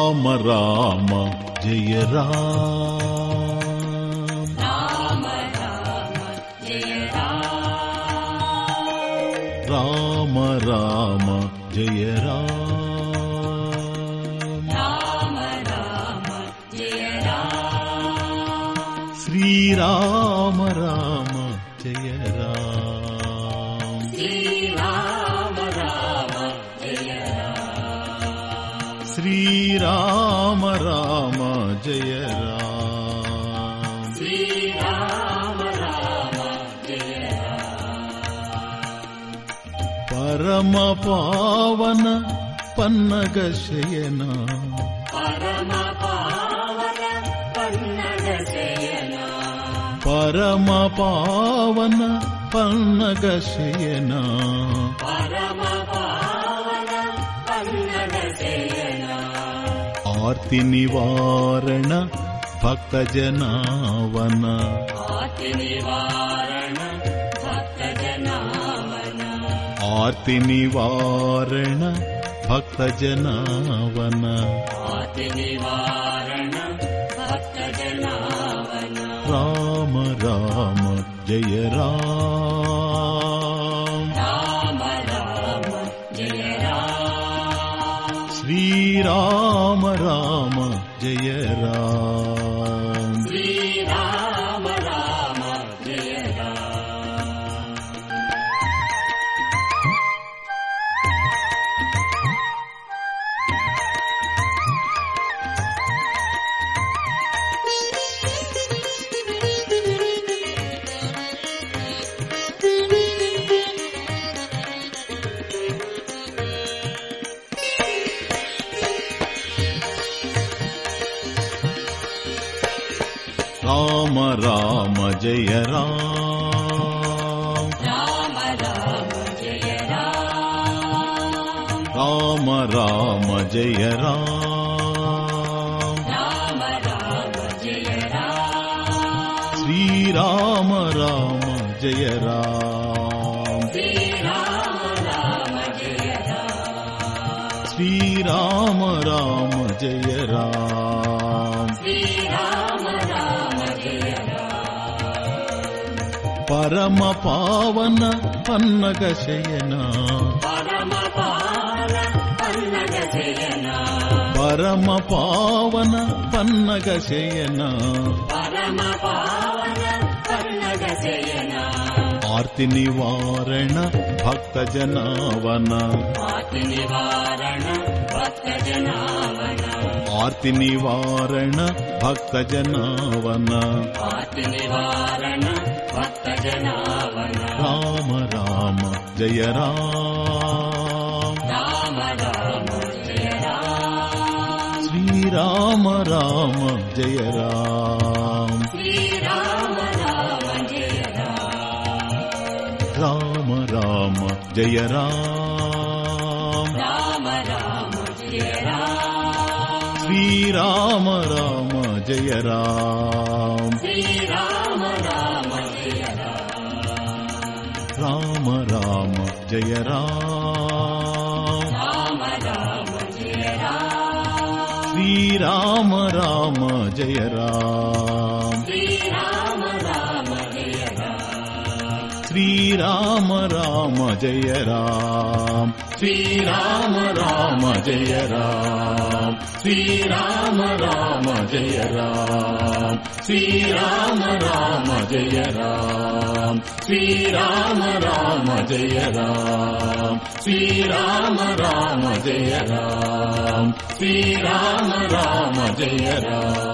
ராம ராம ஜெய ராம ராம ராம ஜெய ராம ஸ்ரீராம ராம ஜெய ராம श्रीराम राम जय राम। परम पावन पन्नगना परम पावन पन्नगशयन परम पावन ति निवारण भक्त जनावन आतिनिवारण आतिनिवारण भक्तजनावन। आति निवारण राम राम जय राम जय राम। श्रीराम। राम जय राम। ராம ராம ஜெய ராம் ராம ராம ஜெய ராம் ராம ராம ஜெய ராம் ராம ராம ஜெய ராம் ஸ்ரீராம ராம ஜெய ராம் ஸ்ரீராம ராம ஜெய ராம் ஸ்ரீராம ராம ஜெய ராம் పరమ పావన పన్నగ శయన. పరమ పావన పన్నగ శయన. పరమ పావన పన్నగ శయన आर्ति निवारण भक्त जनावन आरती निवारण भक्त जनावन निवारण भक्त जनावन आरती निवारण भक्त जनावन राम राम जय राम। राम राम जय राम। श्री राम राम जय राम। श्री राम जय राम राम राम जय राम श्री राम राम जय राम श्री राम राम जय राम राम राम जय राम राम राम जय राम श्री राम राम जय राम श्री राम ஸ்ரீராம ராம ஜெய ராம் ஸ்ரீராம ராம ஜெய ராம் ஸ்ரீராம ராம ஜெய ராம் ஸ்ரீராம ராம ஜெய ராம் ஸ்ரீராம ராம ஜெய ராம் ஸ்ரீராம ராம ஜெய ராம் ஸ்ரீராம ராம ஜெய ராம்